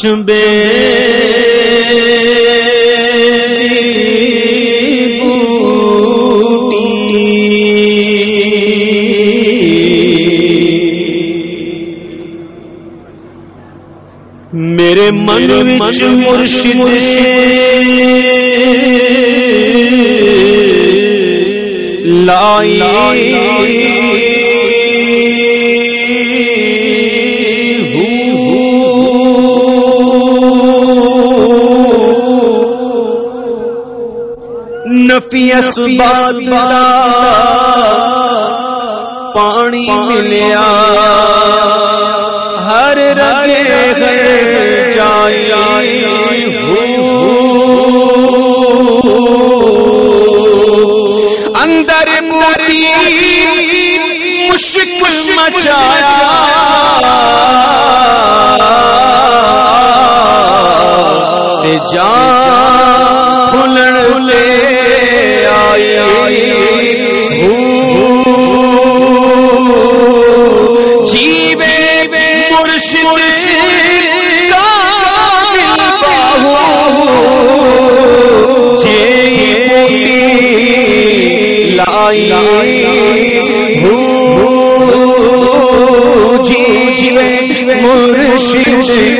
چمبے میرے من وچ مرشد لائی نفی اسباب پانی ملیا۔ ہر رگے گئے جائی اندر موری مشک مچایا۔ جان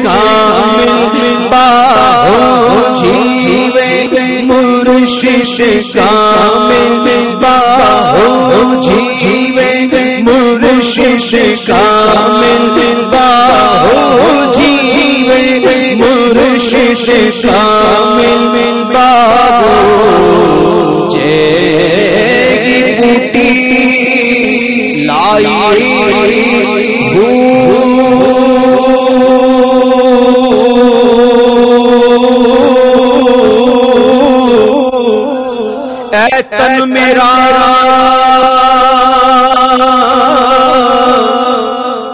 کامل باہو جیوے مرشش کامل باہو جیوے مرشش کامل باہو جے بوٹی لائی تن میرا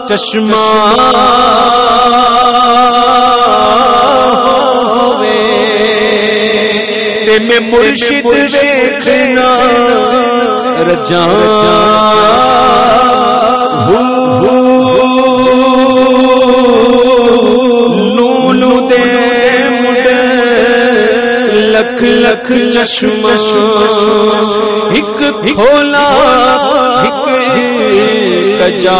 چشمہ میں مرشد دیکھنا رجا ہو دے لکھ لکھ چشم ایک کھولا ایک کجا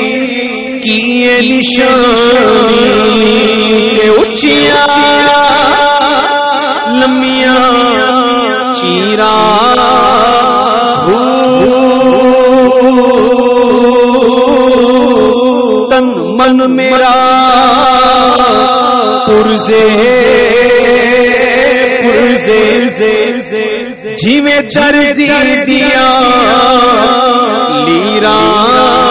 کی نشانی اچیا لمیاں چیرا تن من میرا پرزے پرزے۔ جی میں درزی دیا لیرا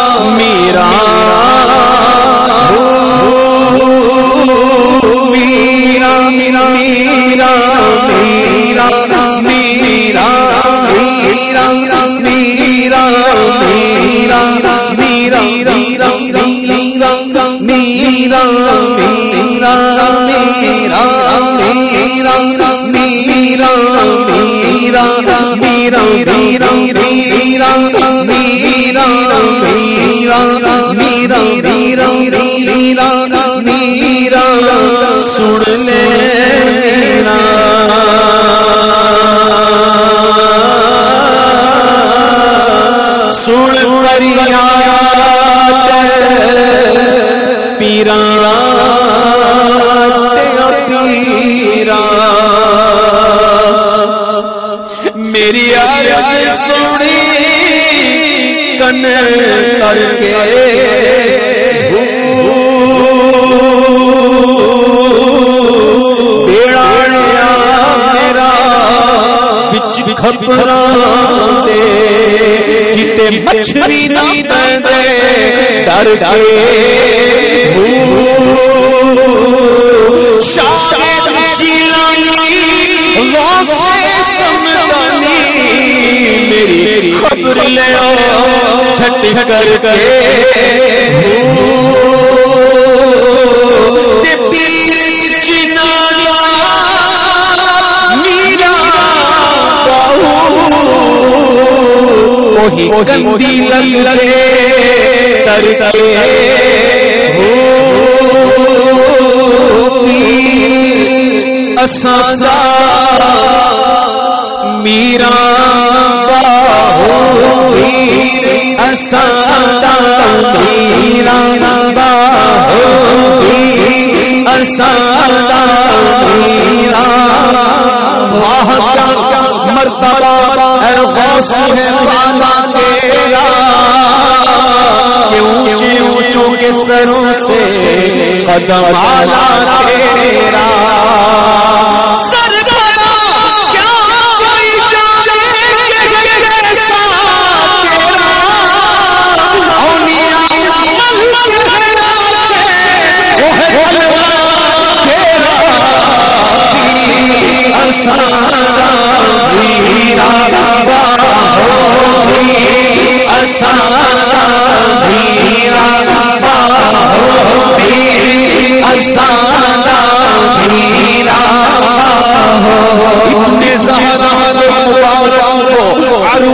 میرا میرا میرا میرا میرا میرا میرا میرا میرا میرا میرا میرا میرا سن سن فریاد پیرا پیرا میری آیا سوڑی کن کر کے کھپنا کچھ بھی نہ بندے ڈر شاید جیلانی سمدانی میری خبر لے آؤ چھٹ کر کے گندی لگے تر اساسا میرا باہو۔ اساسا میرا باہو۔ اساسا میرا مرتبہ ہے سروں سے قدم آلا تیرا سر بڑا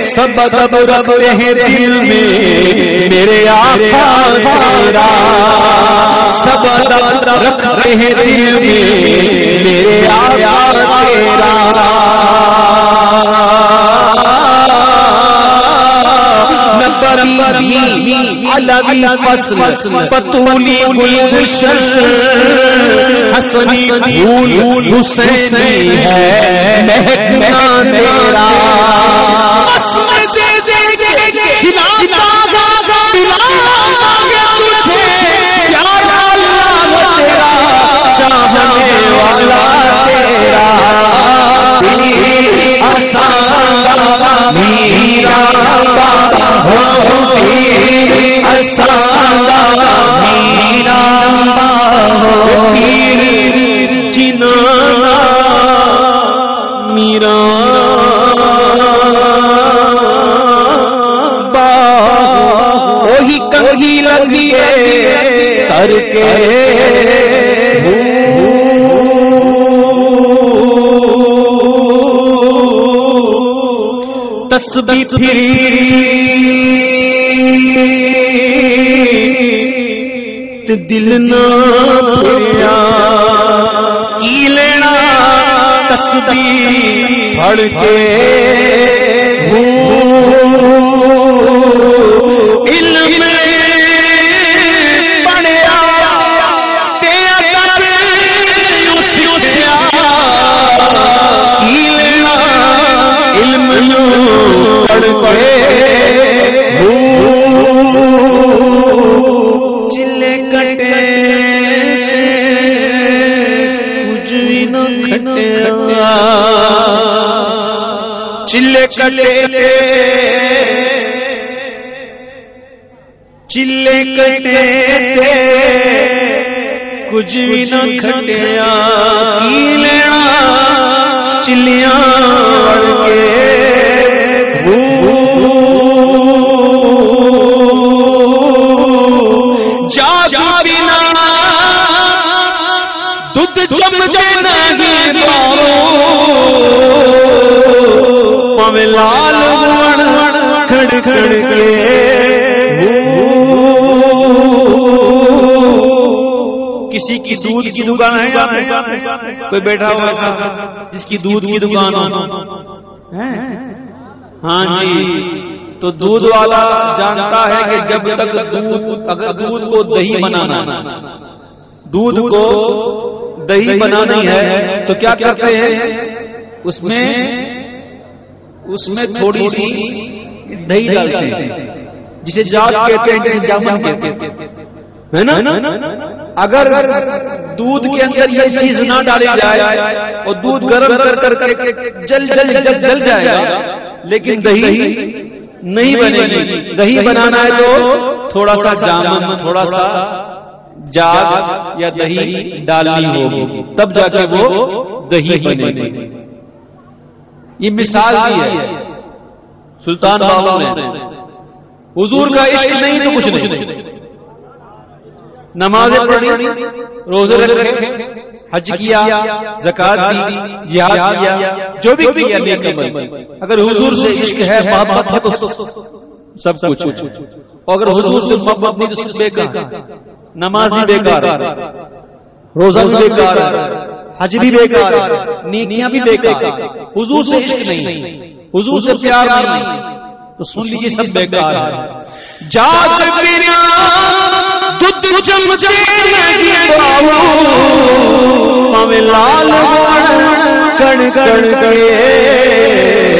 سب سب رب رہے دل میں۔ میرے آقا تیرا سب رب رکھ رہے دل میں۔ میرے آقا تیرا نمبر علوی فصل پتولی گلگشن حسنی بھول حسینی ہے مہکنا تیرا قسم دے دے کے کھلاتا والا وہی کہیں لگیے کر کے تسبی پھری دل نہ کی لینا تسبی پڑھ کے۔ علم چلے کٹے چلے کٹے کچھ بھی نہ کھٹیا کی لینا؟ چلیاں کے جا جا بنا دودھ چمچے پاؤ لال کھڑ کھڑ کے کسی کی دودھ کی دکان ہے کوئی بیٹھا ہوا ایسا جس کی دودھ کی دکان ہو ہاں جی تو دودھ والا جانتا ہے کہ جب تک دودھ اگر دودھ کو دہی بنانا دودھ کو دہی بنانی ہے تو کیا کرتے ہیں اس میں اس میں تھوڑی سی دہی ڈالتے ہیں۔ جسے جاگ کہتے ہیں جسے جامن کہتے ہیں۔ ہے نا؟ اگر دودھ کے اندر یہ چیز نہ ڈالی جائے اور دودھ گرم کر کر جل جل جل جل جائے گا۔ لیکن دہی نہیں بنے گی۔ دہی بنانا ہے تو تھوڑا سا جامن تھوڑا سا جاگ یا دہی ڈالنی ہوگی۔ تب جا کے وہ دہی بنے گی۔ یہ مثال بھی ہے۔ سلطان بابا نے۔ حضور کا عشق نہیں تو کچھ نہیں۔ نماز پڑھی روزے رکھے حج کیا، زکات دی جہاد کیا، جو بھی کیا، نیک عمل۔ اگر حضور سے عشق ہے محبت ہے تو سب کچھ۔ اگر حضور سے محبت نہیں تو سب بیکار۔ نماز بھی بیکار۔ روزہ بھی بیکار۔ حج بھی بیکار نیکیاں بھی بیکار حضور سے عشق نہیں حضور سے پیار نہیں۔ تو سن لیجیے سب بیکار ہے۔ جات بنا دودھ چمچے لال کڑ کڑ کے۔